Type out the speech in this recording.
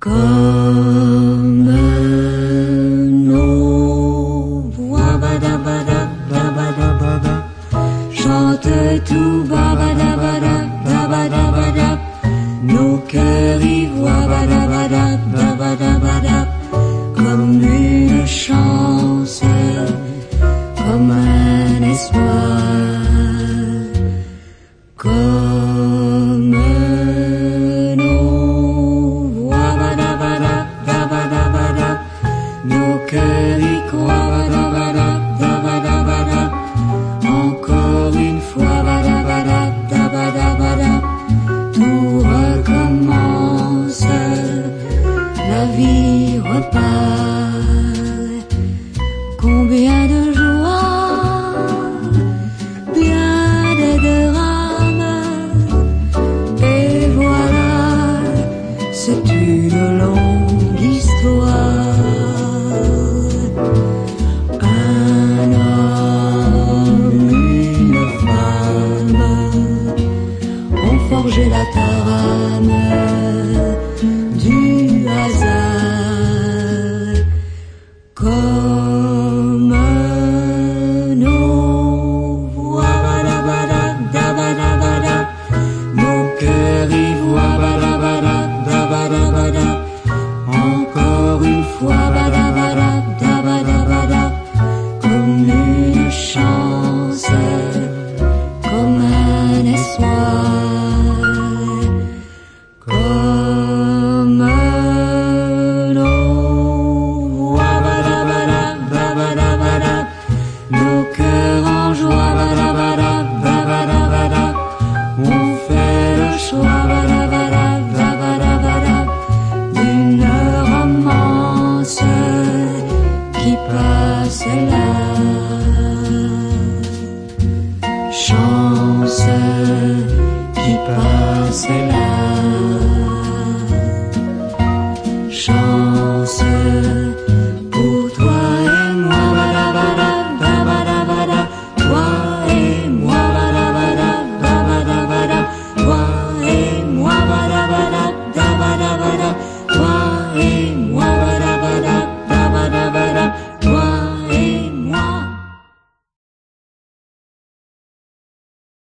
Comme nos voix chante tout dabadabada, nos cœurs y voient comme une Combien de joie, bien de drames, et voilà, c'est une longue histoire. Un homme, une femme ont forgé la trame là. Chance qui passe là.